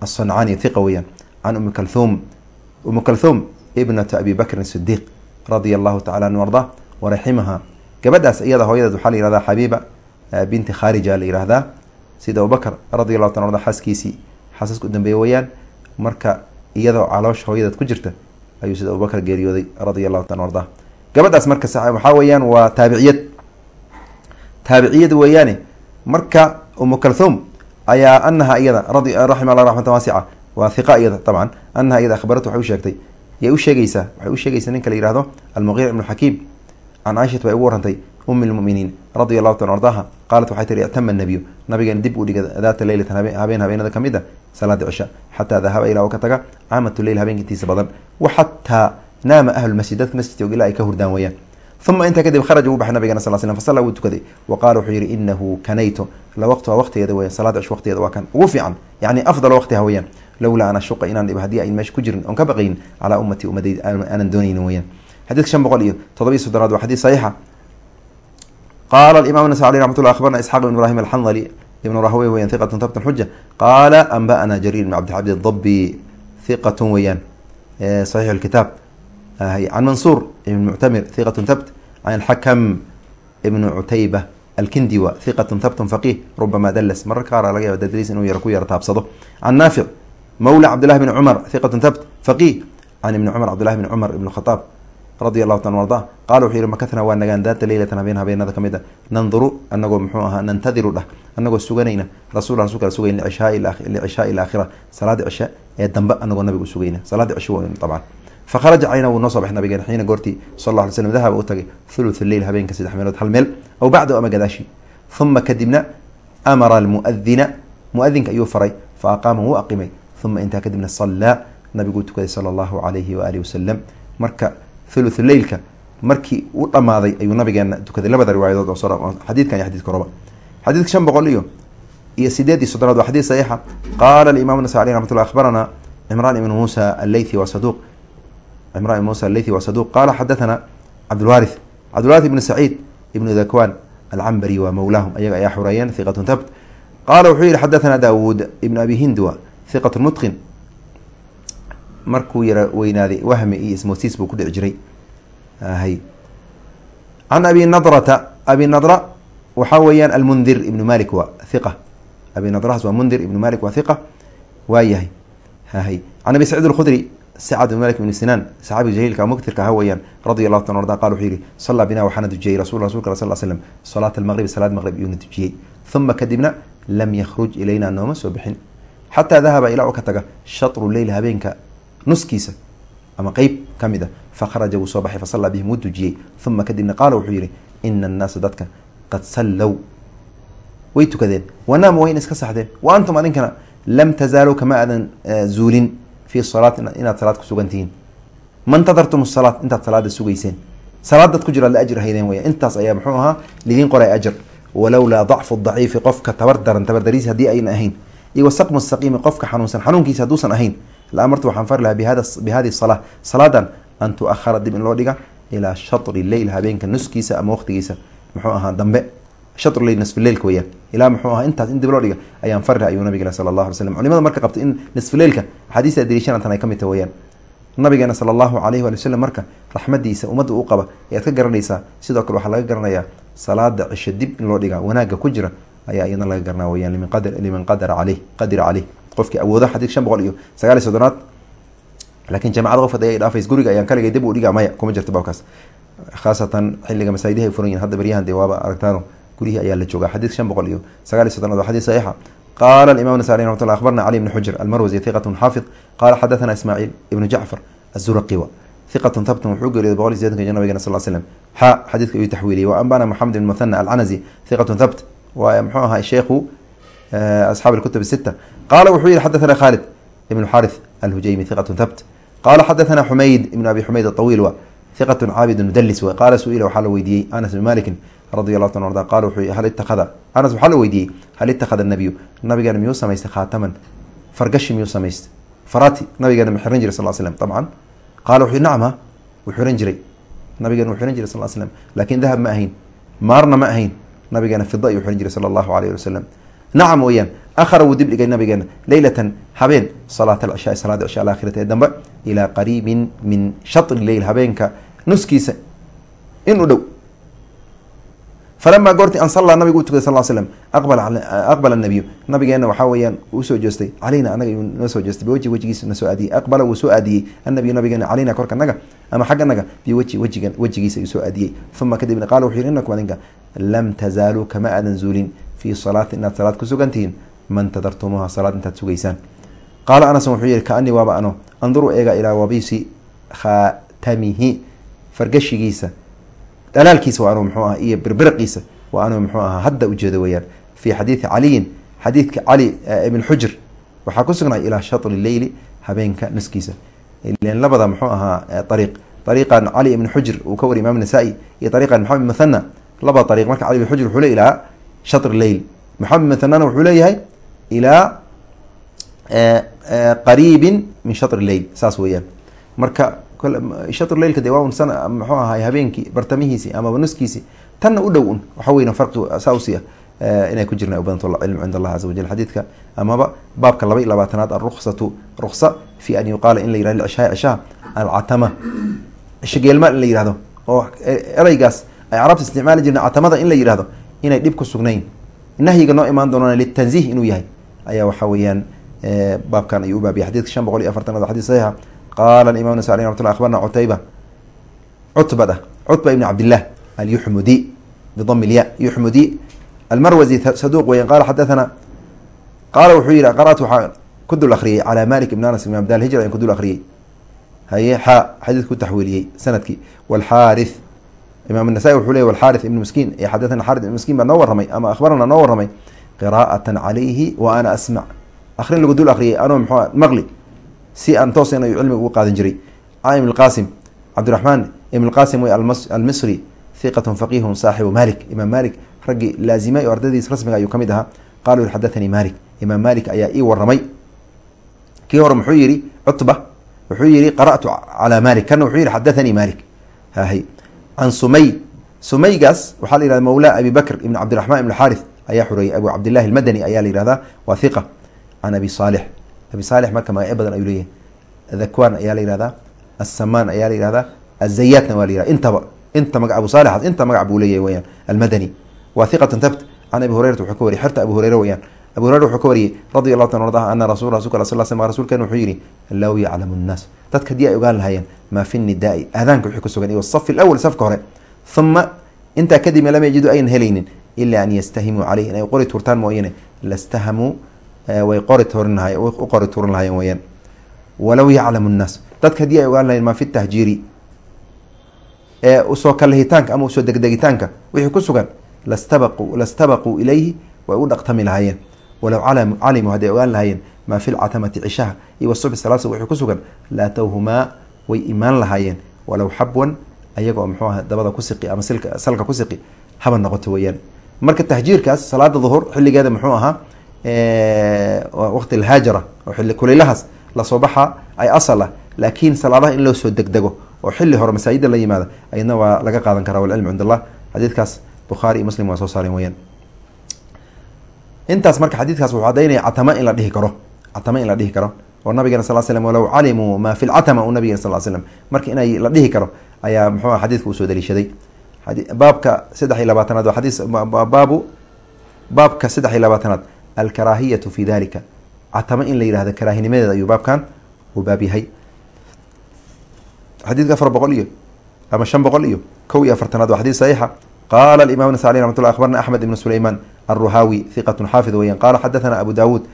aلصancani hiqa weeyaan can umi kalthum umi kalthum ibnata abi bakrin sidiiq radia allahu tacala an arda waraximaha gabadhaas iyada hooyadeed waxaa la yihahdaa xabiiba binti kharija la yihahdaa sida abubakr radi allahu ta arda xaaskiisii xaasaska u dambeeye weeyaan. Marka iyadoo caloosha hooyadeed ku jirta ayuu sida abubakr geeriyooday radia allahu ta arda gabadhaas marka waxaa weeyaan waa taabiciyad. Taabiciyad weeyaane marka umu kalthum ayaa anaha iyada raxima allah raxmata waasica waa hiqa iyada dabcan anaha iyada akhbaratu waxay u sheegtay yay u sheegaysaa waxay u sheegaysaa ninka la yihahdo almuqira ibnu xakiim can caaishat bay ugu warantay umi lmuminiin radia allahu ta ardaha qaalat waxay tihi ictama nabiyu nabigeena dib u dhiga daata leylatan habeen habeenada ka mid a salaada cisha xataa dahaba ilaa ka taga caamatu leyl habeenkiintiisa badan wa xataa naama ahlu masjid dadka masjidka ilaa ay ka hurdaan weyaan uma intaa kadib kharaja wuu baxay nabigana sal slm fasalla wuu tukaday wa qaala wuxuu yihi inahu kanaytu la waqtuha waqtigeeda weyan salaada cish waqtigeeda waa kan ugu fiican yani afdal waqtiha weyaan lowlaa an ashuqa inaan dhib haddii ayn meesha ku jirin oon ka baqayn calaa ummati ummadayda aanan doonaynin weyaan xadidka shan boqol iyo todoba iyo soddonaad waa xadiid saxiixa. Qaala imam nasa aleh raxmat llah akhbarna isxaaq ibn ibrahim alxandali ibn rahwey weyan hiqatun tabtun xuja qaala anba'ana jariir ibn cabdilxabdi dabi hiqatun weeyaan saxiix lkitaab can mansuur ibn muctamir hiqatun tabt can alxakam ibnu cutayba alkindiwa hiqatun tabtun faqih rubama dalas marar qaara laga yaba dadliis inuu yaro ku yaro taabsado. Can naafic mawla cabdillahi bni cumar hiqatun tabt faqih can ibni cumar cabdillahi bni cumar ibn khataab radia allahu taala arda. Qala wuxuu yihi makatna waa nagaan daata leylatan habeen habeenada ka mid a nanduru anagoo muxuu ahaa nantadiru dhah. Anagoo suganayna rasul rasulka sugayn licishaai alaakhira salaada cishe ee dambe anagoo nabiga usugayna salaada cishe w dabcan fakharaja cayna wuu noo soo baxay nabigeena xiina goortii sal alla alay slm dahaba u tagay thuluth leyl habeenka saddex meelood hal meel aw bacdahu ama gadaashi. Uma kadibna amara almuadina muadinka ayuu faray fa aqaama wuu aqimay. Uma intaa kadibna sallaa nabiguu tukaday sala allahu alayhi waalihi wasalam marka thuluthu leylka markii u dhamaaday ayuu nabigeena tukaday labada riwaayadood oo xadiidkan iyo xadidka roba xadiidka shan boqol iyo iyo sideed iyo soddonaad waa xadiid saxiixa. Qaala alimaam nasa aleh raxmat llah akhbarana cimraan ibnu muusa alleythi waa saduuq cimran ibn musa aleythi waa saduq. Qala xadathana cabdulwarith cabdulwarith ibnu saciid ibnu dakwan alcambari waa mawlaahum ayaga ayaa xureeyeen hiqatun thabt. Qaala wuxuu yihi xadathana daawuud ibnu abi hindwa hiqat mutqin markuu yara weynaaday wahmi iyo ismoosiis buu ku dhici jiray. Hay can abi nadrata abi nadra waxaa weeyaan almundir ibnu malik waa hiqa abi nadrahaas waa mundir ibnu malik waa hiqa waa yahay. Hahay can abi saciid alkhudri sacad ibn malik ibn sinaan saxaabiga jaliilka muktirka aha weeyaan radi allahu ta arda qal wuxuu yihi sallaa bina waxaana dujiyey rasul rasulka sal slm salaat almaqrib salaad maqrib iyuuna dujiyey. Uma kadibna lam yakhruj ilayna nooma soo bixin. Xataa dahaba ilaa u ka taga shatru leyl habeenka nuskiisa ama qeyb ka mid a. Fakharaja wuu soo baxay fasallaa bihim wuu dujiyey. Uma kadibna qaala wuxuu yihi ina annaasa dadka qad sallow way tukadeen. Wanaamu wayna iska saxdeen. Wa antum adinkana lam tazaaluu kama aadan zuulin fi salaat inaad salaad ku sugan tihiin ma ntadartum salaat intaad salaada sugayseen. Salaadaad ku jiraad la ajir haydeen weya intaas ayaa muxuu ahaa lidiin qoray ajar walowlaa dacfu daciifi qofka tabar daran haddii ayna ahayn. Iyo wasaqmu saqiimi qofka xanuunsan xanuunkiisa hadduusan ahayn amartu waxaan fari lahaa bihada bihadihi salaa salaadan an tu-ahara dib in loo dhiga ilaa shatri leyl habeenka nuskiisa ama waqtigiisa muxuu ahaa dambe shatru leyl nisfileylka weyaan ilaa muxuu ahaa intaas in dib loo dhiga ayaan fari laha ayuu nabigena sala allahu alay slam culimada marka qabta in nisfileylka axaadiista daliishanatan ay ka mid taha weyaan nabigeena sala allahu alayhi waali wasalam marka raxmadiisa ummadda u qaba ayaad ka garanaysaa sidoo kale waxaa laga garanayaa salaada cisho dib in loo dhigaa wanaagga ku jira ayaa iyadna laga garanaa weyaan liman qadara caleyh qadira caleyh qofkii awoodo xadiid shan boqol iyo sagaal iyo soddonaad. Laakiin jamacada qof ay dhaafays guriga ayaan kaligay dib u dhigaa maya kuma jirto baabkaas. Khaasatan xilliga masaajidaha ay furan yihiin hadda baryahan dee waaba aragtaano gurihii ayaa la joogaa. Xadiid shan boqol iyo sagaal iyo soddonaad waa xadiid saxiixa. Qala imam nasai ramat llah abarna cali bn xujr almarwasi hiqatun xaafid qala xadathana ismaaciil ibnu jacfar azuraqiwa hiqatun thabtun wuxuu geeriyooday boqol iyo sideetanka jir nabigena sal slam xa xadiidka ayuu taxwiiliyey. Wa ambana moxamed ibn muthana alcanazi hiqatun thabt. Waa muxuu ahaa qala wuxuu yihi xadathana khalid ibn xarith alhujaymi hiqatun thabt qala xadathana xumayd ibn abi xumayd aطawiil wa hiqatun caabid mudlis w qaala su'ila waxaa la weydiiyey anas bn malikin radi allahu ta arda qala wuxuu hal itakada anas waxaa la weydiiyey hal itakada nabiyu nabigeena miyuu samaystay khaataman fargashi miyuu samaystay farati nabigeena ma xiran jiray sal slam dabcan qaala wuxuu nacma wuu xiran jiray nabigeena wuu xiran jiray sal slam laakiin dahab ma ahayn maarna ma ahayn nabigeena fida ayuu xiran jiray sala allahu alayh wasalam nacam weeyaan akhara wuu dib dhigay nabigeena. Leylatan habeen salaat alcishaai salaada cisha alaakhirata ee dambe ilaa qariibin min shatri leyl habeenka nuskiisa. In u dhow. Falamaa goorti an sallaa nabigu u tukaday sal slam aqbala nabiyu nabigeena waxaa weyaan u soo jeestay calayna anaga yuu noo soo jeestay biwajhi wejigiisa na soo aadiyey. Aqbala wuu soo aadiyey. Annabiyu nabigeena calayna korka naga ama xagga naga biwajhi wejigan wejigiisa ayuu soo aadiyey. Uma kadibna qala wuxuu yihi inakum adinka lam tazaaluu kama aadan zuulin fii salaatin inaad salaad ku sugan tihiin man tadartumuuha salaad intaad sugaysaan qaala anasun wuxuu yihi kaanii waaba ano anduru eega ilaa wabisi khaatamihi fargashigiisa dhalaalkiisa waa anuu mxuu aha iyo birbiriqiisa waa anuu mxuu ahaa hadda ujeedo weyaan fi xadiidi caliyin xadiidka cali ibn xujr waxaa ku sugnay ilaa shatri leyli habeenka nuskiisa ilen labada muxuu ahaa ariiq ariiqan cali ibn xujr uu ka wariy imam nasaa-i iyo ariiqan maxamed muthana laba ariiq marka cali ibn xujr wuxuu le ilaa shatri leyl maxamed muthanana wuxuu leeyahay ilaa qariibin min shatri leyl saas weeyaan. Marka shatr leylka de waa un muxuu ahay habeenkii bartamihiisi amaba nuskiisi tanna u dhow un. Waxa weyn farqi saa ah inay ku jirna ubadant cilmu cind allah caza wajal xadiidka amaba baabka laba iyo labaatanaad alruksatu ruksa fi an yuqaala in la yiraahdo cishaa cishaha alcatama cisho geelma in la yihahdo oo ereygaas ay carabta isticmaali jirna catamada in la yihahdo inay dhib ku sugnayn. Nahyiga noo imaan doonana litanziih inuu yahay. Ayaa waxa weeyaan eh, baabkan ayuu ubaabiyay xadidka shan boqol iyo afartanaad xadis saxiixa. Qaala imam nasa aley raxmatulah akhbarna cutayba. Cutbad cutba ibn cabdillah alyuxmudi bidami lya yuxmudi almarwazi saduuq weyan qaala xadathana qaala wuxuu yihi qara'tu waxaa ku dul akriyey calaa malik ibn anas ibn abdal hijra an ku dul akriyey haye xaa xadiidku taxwiiliyey sannadkii. Walxaarith imaam nasaa wuxuu ley xaari ibn miskiin. Ee xadana xari ibn miskiin baa noo warramay ama ahbarana noo warramay qiraa'atan calayhi wa ana asmac akrin lagu dul akriyay anoo mxua maqli si aan toosan ayuu cilmiga ugu qaadan jiray. Ibn lqasim cabdiraxmaan ibn lqasim wey almisri hiqatun faqihun saaxibu malik imaam malik raggii laazimay oo ardadiis rasmiga ayuu ka ahaa. Qaalu xadathanii malik imaam malik ayaa ii warramay. Kii hore muxuu yihi cutba. Wuxuu yihi qara'tu calaa malik kana wuxuu yihi xadathanii malik hahay can sumay. Sumaygaas waxaa la yihahda mawla abi bakr ibn cabdiraxman ibn xaarith ayaa xureeyey abu cabdillahi almadani ayaa la yihahdaa waa hiqa can abi saalix. Abi saalix marka magacyo badan ayuu leeyahay. Dhakwaan ayaa la yihahdaa assamaan ayaa la yihahdaa azayaatna waa la yihahda intaba inta maga abu saalixaas inta magac buu leeyahay weyaan almadani. Waa hiqatan tabt can abi hurayrata wuxuu ka wariyay. Xerta abu hureyre weyaan abu hureyre wuxuu ka wariyey radi allahu ta arda ana rasul rasulka sal sl rsulkeen wuxuu yihi low yaclamu nnaas dadka haddii ay ogaan lahaayeen maa fi nidaai aadaanka wixii kusugan iyo safi lawal safka hore. Uma intaa kadib lam yajidu aynan helaynin ilaa an yastahimuu caleyh inay qori tuurtaan mooyane lastahamuu way qori tuurin lahay u qori tuurin lahayen weyaan walow yaclamu nnaas dadka haddii ay ogaan lahayen maa fi tahjiiri u soo kalahitaanka ama u soo degdegitaanka wixii ku sugan lastabaqu lastabaquu ilayhi way u dhaqtami lahaayeen walow calimuu hadday ogaan lahaayeen maa fi lcatamati cishaha iyo wasubxi salaasa wixii ku sugan laatowhumaa way imaan lahaayeen. Walow xabwan ayagoo muxuu aha dabada ku siqi ama salka ku siqi haba noqoto weeyaan. Marka tahjiirkaas salaada duhur xilligeeda muxuu ahaa waqti alhaajara oo xilli kulaylahaas la soo baxa ay asal laakiin salaadaha in loo soo degdego oo xilli hore masaajida la yimaada ayadna waa laga qaadan karaa walcilmu cind allah xadiidkaas bukhaari iyo muslim waa soo saareen weyaan intaas marka xadiidkaas wuxuu cadaynaya catama in la dhihi karo catama in la dhihi karo. Oo nabigeena sal slm walow calimuu maa fi lcatama u nabigeena sal slam marka inay la dhihi karo ayaa muxuu xadidka u soo daliishaday. Baabka saddex iyo labaatanaad waa xadiis baabu baabka saddex iyo labaatanaad alkaraahiyatu fi dalika catama in la yihahdo karaahinimadeeda ayuu baabkan uu baab yahay. Xadiidka afar boqol iyo ama shan boqol iyo kow iyo afartanaad waa xadiis saxiixa qala imam nasai ramat llah abarna axmed ibn sulayman alruhaawi hiqatun xaafid weyan qala xadathana abu dawuud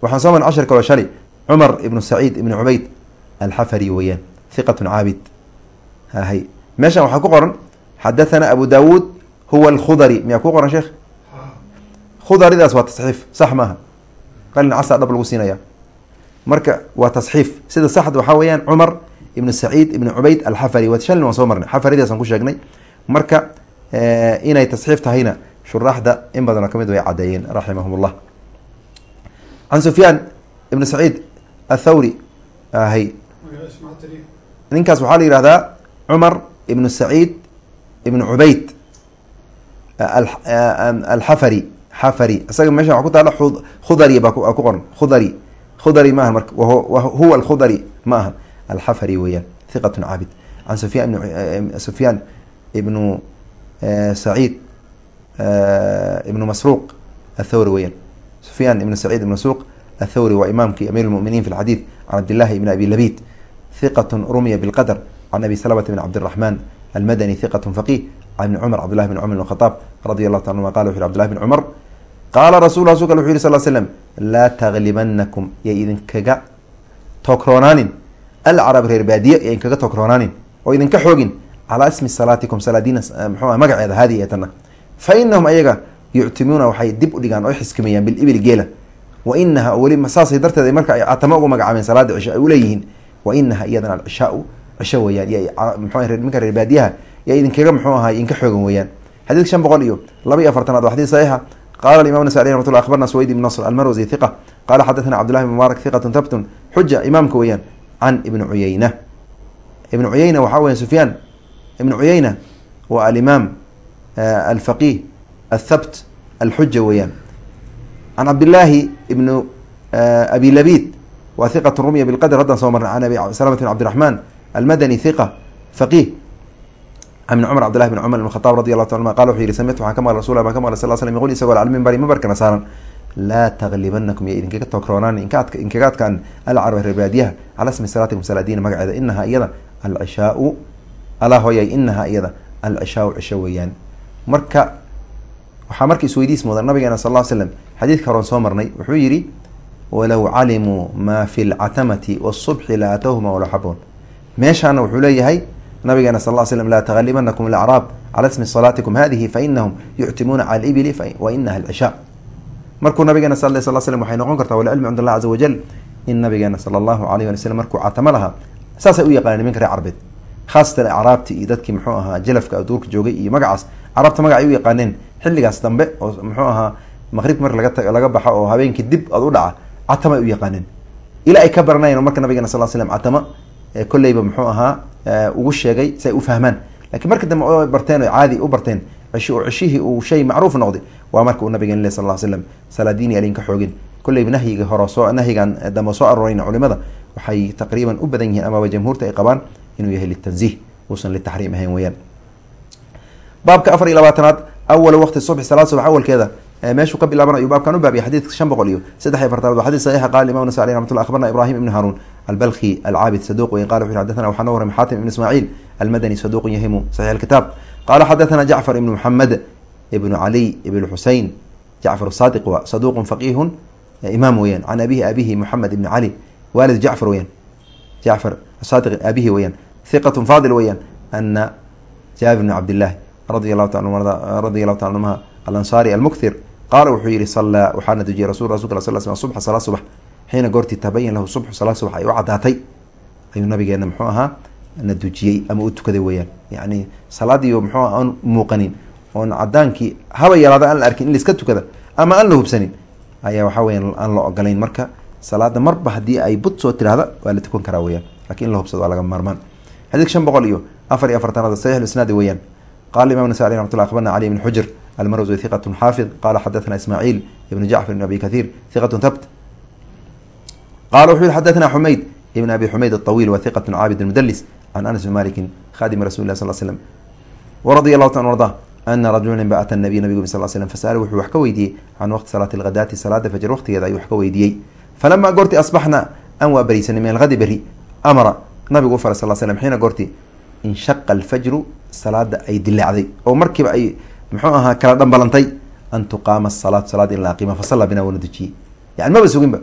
waxaan soo marna cashar kaloo shali cumar ibnu saciid ibn cubayd alxafari weeyaan hiqatun caabid hahay meeshan waxaa ku qoran xadathana abu dawuud huwa alkhudari miyaa ku qoran sheekh khudaridaas waa tasxiif sax maaha qalin casa dhab lagu siinaya marka waa tasxiif sida saxd waxaa weeyaan cumar ibnu saciid ibn cubayd alxafari waa shalin waan soo marnay xafaridaasaan ku sheegnay marka inay tasxiif tahayna shuraaxda in badanoo ka mid way cadeeyeen raximahum llah can sufyaan ibn saciid athawri ahay ninkaas waxaa la yihahdaa cumar ibnu saciid ibn cubayd alxafari xafari isaga meesha waa ku taala khudari baa ku qoran. Khudari khudari maaha marka huwa alkhudari ma alxafari weeyaan hiqatun caabid. Can sufyan sufyaan ibnu saciid ibnu masruuq athawri weeyaan sufyaan ibnu saciid ibn masruuq athawri waa imaamkii amiir lmuminiin fi lxadiid can cabdillahi ibn abi labid. Hiqatun rumiya bilqadr can abi salabata bn cabdiraxman almadani hiqatun faqih can ibni cumar cabdillahi bn cumar bn khadaab radi allahu ta anuma qala wuxu abdillahi bn cumar qaala rasul rasulka wuxu yhi sal slm laa taglibanakum yay idinkaga tookroonaanin alcarab reer baadiye yay idinkaga tookroonaanin oo idinka xoogin calaa ismi salaatikum salaadiina mxuu ah magaceeda haadihi ee fa inahum ayaga yuctimuuna waxay dib u dhigaan oo xiskimayaan bilibili geela wa inaha weli saasay darteed marka ay catamo ugu magacaabeen salaada cisho ay uleeyihiin wa inaha iyadana alcishaau cisho weyaan y mxu minka reer baadiyaha yaa idinkaga muxuu ahay idinka xoogan weeyaan xadiidka shan boqol iyo laba iyo afartanaad waa xadis saxiixa qala imam nasai ramat llah abarna swayd ibn nasr almarwasi hiqa qala xadathana cabdullahi bn mubaarak hiqatun tabtun xuja imaamka weeyaan can ibni cuyeyna ibn cuyeyna waxaa weya sufyaan ibn cuyeyna waa alimaam alfaqih athabt alxuja weeyaan can cabdillaahi ibnu abi labid waa hiqat rumya bilqadr haddaan soo marnay can abi salamat bn cabdiraxman almadani hiqa faqih. An ibn cumar cbdillahi bn cumar ibn khataab radi allahu ta anuma qala wuxuu yihi samictu waxaan ka maqlay rasul baan ka maqlay sal slm yqul isagoo al minbari mimbarkana saaran laa taglibanakum ya idinkaga tookroonaan inkaga adkaan alcarba reer baadiyaha cala smi salaatikum salaadiina magaceeda inaha iyada alcishaau alaa hooyay inaha iyada alcishaau cisho weeyaan. Marka waxaa marka isweydiis mudan nabigeena sal l slam xadiidka horon soo marnay wuxuu yihi walow calimuu maa fi lcatamati wsubxi la atowhuma walow xaboon meeshaana wuxuu leeyahay nabigeena sal l slm laa tagalibanakum alacraab cala smi salaatikum hadihi fainahum yuctimuuna cala libili wa alcishaa markuu nabigeena sal sl slm waxay noqon kartaa walcilmu cind allah caza wajal in nabigeena sala allahu alayh wali slm markuu catamo lahaa saasay u yaqaaneen nimanka reer carbeed khaasatan acraabti iyo dadkii muxuu ahaa jalafka duurka joogay iyo magacaas carabta magac ay u yaqaaneen xilligaas dambe oo muxuu ahaa maqribka marka laga laga baxo oo habeenkii dib ad u dhaca catamay u yaqaaneen ilaa ay ka baranayan marka nabigena sal slam catama kolleyba muxuu ahaa ugu sheegay si ay u fahmaan lakiin marka dambe oo barteen o caadi u barteen cish cishihii uu shay macruuf noqday waa marka uu nabigen le sal slam salaadiini alin ka xoogin kolleyba nahyiga hore soo nahyigan dambe soo arorayna culimada waxay taqriiban u badan yihiin amaba jamhuurta ay qabaan inuu yahay litanziih uusan litaxriim ahayn weyaan baabka afar iyo labaatanaad awala waqti subxi salaad subax awalkeeda meeshuu ka bilaaban baabkan u baabiyay xadiidka shan boqol iyo saddex iyo afartanaad waa xadis saxiixa qala imam nasa aleh raxmatullah akhbarna ibrahim ibn haruun albalkhi alcaabid saduq weyn qala wuxu xaddathana waxaa noo waramay xaatim ibn ismaaciil almadani saduqun yahimu saxiix alkitaab. Qala xadathana jacfar ibn muxamed ibnu caliy ibn xusein jacfar sadiq wa saduqun faqihun imaam weyaan can abihi abihi muxamed ibn cali waalid jacfar weyaan jacfar sadiq abihi weyaan hiqatun faadil weyaan ana jaabir bn cabdillahi radi allahu ta radi allahu ta anhuma alansaari almukthir qaala wuxuu yihi sallaa waxaana dujiyay rasul rasulka sal sl subxa salaa subax xiina goortii tabayan lahu subxu salaa subax ay u caddaatay. Ayuu nabigeena muxuu ahaa na dujiyey ama u tukaday weyaan yani salaadiio muxuu aan muuqanin oon cadaankii haba yaraada aan la arkin in laiska tukada ama aan la hubsanin. Ayaa waxaa weya aan la ogolayn marka salaada marba haddii ay bud soo tirahda waa la tukan karaa weyaan laakiin in la hubsado waa laga maarmaan xadiidka shan boqol iyo afar iyo afartanaad saxiix isnaadi weyaan qala imam nasa aleh raxmatullah akhbarna cali ibn xujr almarwsi hiqat xaafid qala xadathana ismaaciil ibn jacfar ibn abi kathiir hiqat thabt qala wuxuu yihi xadathana xumayd ibn abi xumayd aطawiil wa hiqat caabid mudlis can anas bn maliki khadimi rasuli lah sal slm wradi allahu ta arda ana rajulan ba ata nabiy sal slm fasala wuxuu wax ka weydiiyey can waqti salaati lghadaati salaada fajr waqtigeeda ayuu wax ka weydiiyey falama goorti asbaxna an waa berisanay min alhadi beri amara nabigu u sal slm xiina goorti inshaqa alfajru salaada ay dilaacday. Oo markiiba ay muxuu ahaa kala dhambalantay an tuqaama asalaatu salaada in la aqiima fasalla bina wuuna dujiyey yani maba suginba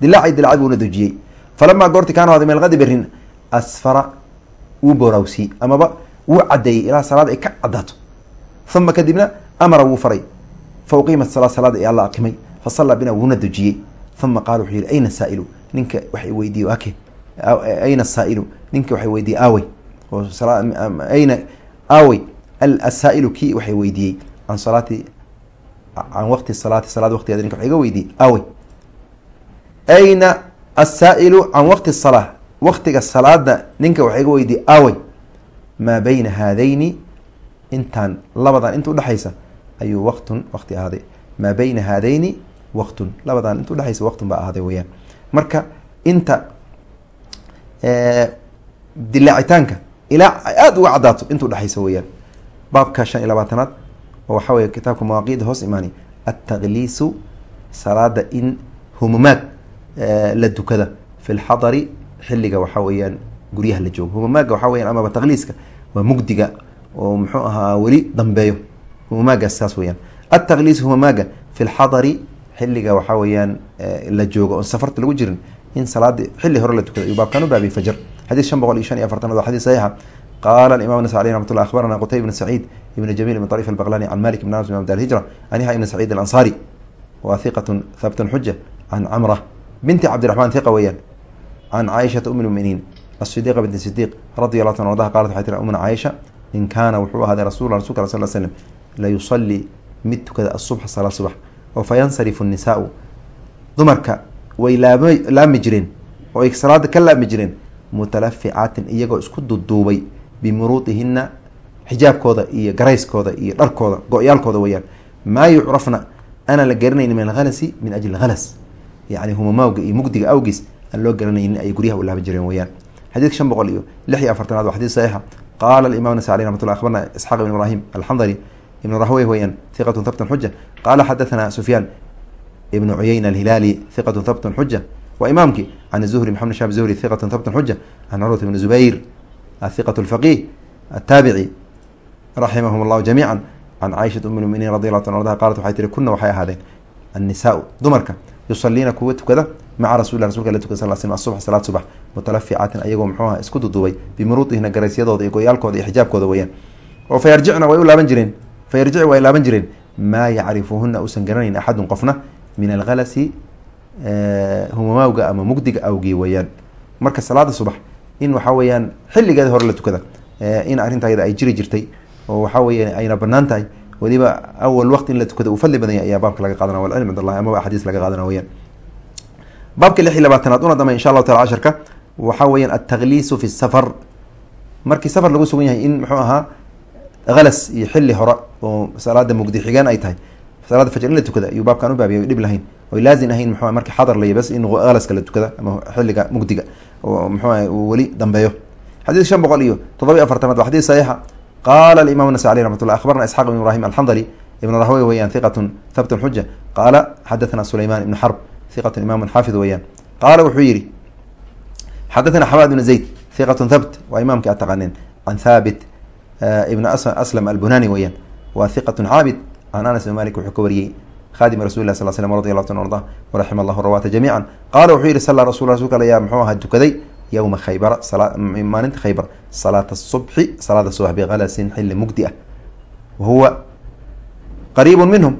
dilaacay dilacad wuuna dujiyey falamaa goorti kaana hada min alhadi berin asfara wuu booraawsiyey amaba wuu caddeeyey ilaa salaad ay ka caddaato uma kadibna amara wuu faray fa uqiimat salaa salaada ee alla aqimay fasalla bina wuuna dujiyey uma qaala wuxuu yihi ayna saailu? Ninka waxay weydiiye ake ayna saailu? Ninka waxay weydiiyey aawey oo ayna aawey asaa'ilu kii waxay weydiiyey can salaati can waqti salaati salaad waqtigeeda ninka waxa iga weydiiyey aawey ayna asaa'ilu can waqti salaa waqtiga salaada ninka waxa iga weydiiyey aawey maa bayna haadayni intaan labadan inta udhexaysa ayuu waqtun waqti ahaaday. Maa bayna haadayni waqtun labadan inta udhexaysa waqtun baa ahaaday weyaan marka inta dilaacitaanka. Ilaa aada uga caddaato inta udhexaysa weyaan baabka shan iyo labaatanaad oo waxaa weye kitaabka mawaaqiida hoos imaanay altaqliisu salaada in humumaad la dukada. Fi lxadari xilliga waxaa weeyaan guryaha la joogo. Humumaaga waxaa weyan amaba taqliiska waa mugdiga oo muxuu ahaa weli dambeeyo. Humamaagaas saas weyaan altaqliis humamaaga fi lxadari xilliga waxaa weeyaan la joogo oon safarta lagu jirin in salaada xilli hore la tukada ayuu baabkan u fajr xadiis shan boqol iyo shan iyo afartanaad waa xadiis saxiixa. Qala imam nas aleh ramat llah akhbarana qutayb ibn saciid ibn jamil ibn طarif albaqlani can malik ibn anas imam dar hijra an ibn saciid alansari wa hiqatun habtun xuja can camra binti cabdiraxman hiqa weeyaan can caaishata um lmuminiin asidiqa binti sidiq radi allahu ta ardaha qalat waxay tiri umna caaisha in kaana wuxuu ahaaday rasul rasulka sal slm la mid tukada asubxa salaa subax oo fayansarifu nisaau dumarka way laam laami jireen oo ay salaada ka laami jireen mutalaficaatin iyagoo isku duduubay bimuruudihina xijaabkooda iyo garayskooda iyo dharkooda go-yaalkooda weyaan maa yucrafna ana la garanayn min alhalasi min ajli halas yani humamawga iyo mugdiga awgiis aan loo garanaynin ay guryaha u laaban jireen weyaan xadiidka shan boqol iyo lix iyo afartanaad waa xadid saxiixa. Qaala imam nasa aleh ramat llah akhbarna isxaaq ibn ibrahim alxandali ibn rahwey weyaan hiqatun habtun xuja qaala xadathana sufyaan ibn cuyayna alhilaali hiqatun habtun xuja waa imaamki can zuhri maxamed shab zuhri hiqatun habtun xuja can curwat ibn zubayr athiqat lfaqih ataabici raximahum allahu jamiica can caaishat um lmuminiin radi allahu ta ardaha qalat waxay tihi kuna waxay ahaadeen annisaau dumarka yusaliina kuwa tukada maca rasulillah rasulka la tukada sal sl asubx salaad subax mutalaficaatin ayagoo muxuu aha isku duduubay bimuruudihina garaysyadooda iyo goyaalkooda iyo xijaabkooda weyaan oo fa yarjicna way u laaban jireen. Fa yarjici way laaban jireen. Maa yacrifuhuna uusan garanayn axadun min alhalasi humamawga ama mugdiga awgii weyaan marka salaada subax in waxaa weeyaan xilligeeda hore la tukada in arrintayada ay jiri jirtay oo waxaa weya ayna bannaan tahay weliba awal waqti in la tukada uu fadli badan yahy ayaa baabka laga qaadana walcilm cind allahi amaba axaadiis laga qaadana weyaan baabka lix iyo labaatanaad una damay insha allahu taala casharka waxaa weeyaan altaqliisu fi safar. Markii safar lagu sugan yahay in muxuu ahaa halas iyo xilli hore oo salaada mugdi xigeen ay tahay salaada fajr in la tukada ayuu baabkan u baabiya dhib lahayn. Oy laazim ahayn muxu marki xadar lay bas in halaska la tukada ama xilliga mugdiga oo muxuu uu weli dambeeyo. Xadiid shan boqol iyo toddoba iyo afartanaad waa xadid saxiixa. Qaala alimam nasai aleyh raxmat llah akhbarna isxaq ibn ibrahim alxandali ibn rahwey weyaan hiqatun thabtun xuja qaala xadathana sulayman ibn xarb hiqatun imamun xaafid weyaan qaala wuxuu yihi xadathana xamaad ibn zayd hiqatun thabt waa imaamkii aad taqaaneen can thaabit ibn aslam albunani weyaan waa hiqatun caabid can anas ibn malik wuxuu ka wariyey khadimi rasul lah sal slm radi allahu ta arda waraxima allahu rawata jamiica qaala wuxuu yihi salla rasul rasulka al ayaa muxuu ahaa tukaday yowma khaybara maalinta khaybar salaata subxi salaada subax bikhalasin xilli mugdi ah wahuwa qariibu minhum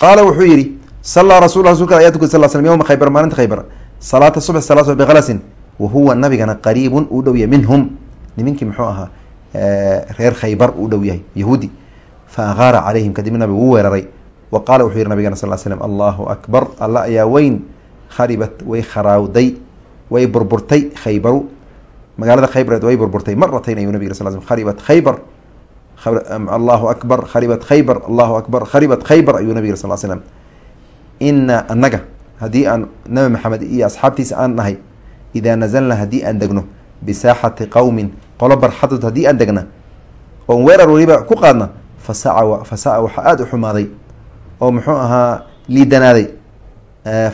qaala wuxuu yihi sallaa rasul rasulka ayaa tukaday sal slm yowma khaybar maalinta khaybar salaata subxi salaa subax bikhalasin wahuwa nabigana qariibun uu dhow yahay minhum nimankii muxuu ahaa reer khaybar uu dhow yahay yahuudi fa agaara calayhim kadibna nabigu uu weeraray. Wa qaala wuxuu yihi nabigana sal slm allahu akbar alla ayaa weyn kharibat way kharaawday way burburtay khaybaru. Magaalada khaybareed way burburtay. Maratayn ayuu nabig sal kharibat khaybar allahu akbar kharibat khaybar allahu akbar kharibat khaybar ayuu nabig sal slam ina annaga haddii aan nabi maxamed iyo asxaabtiisa aan nahay idaa nazalna haddii aan degno bisaaxati qowmin qolo barxadood haddii aan degna oon weerar weliba ku qaadna fasaa fasaa waxaa aada u xumaaday. Oo muxuu ahaa liidanaaday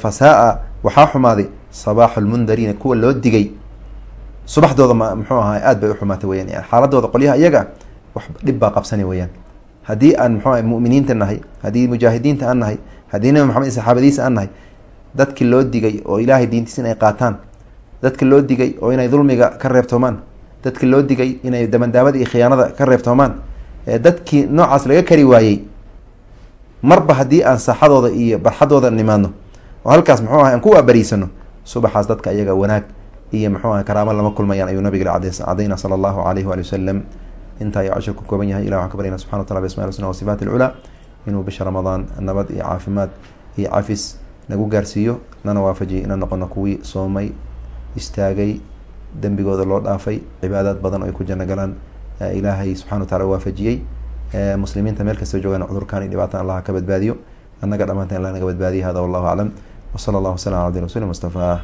fasaa waxaa xumaaday sabaaxu lmundariina kuwa loo digay. Subaxdooda m muxuu ahaa aad bay uxumaatay weyaan yani xaaladooda qolyaha iyaga wax dhib baa qabsana weyaan haddii aan muxuu aha muminiinta nahay haddii mujaahidiinta aan nahay haddii nabi maxamed saxaabadiisa aan nahay dadki loo digay oo ilaahay diintiisa in ay qaataan dadka loo digay oo inay dulmiga ka reebtoomaan dadka loo digay inay dabandaabada iyo khiyaanada ka reebtoomaan dadkii noocaas laga kari waayey marba haddii aan saaxadooda iyo barxadooda nimaadno oo halkaas muxuu aha aan ku waabariisano subaxaas dadka iyaga wanaag iyo muxuu aha karaamo lama kulmayaan ayuu nabiga cadayna sala allahu alayhi waali wasalam intaa ayuu cashir ku kooban yahay ilah waxaan ka baryana subxana wa tala bismail husna wa sifaat alculaa inuu bisha ramadaan nabad iyo caafimaad iyo cafis nagu gaarsiiyo nana waafajiyo inaan noqono kuwii soomay istaagay dembigooda loo dhaafay cibaadaad badan oo ay ku janno galaan ilaahay subxana wa tacala waafajiyey. Muslimiinta meel kastoo joogaan cudurkaan iyo dhibaatan allah ka badbaadiyo. Annaga dhammaanteen allah naga badbaadiya hada wallahu aclam wsala allahu waslam ala abdi rasuli mustafa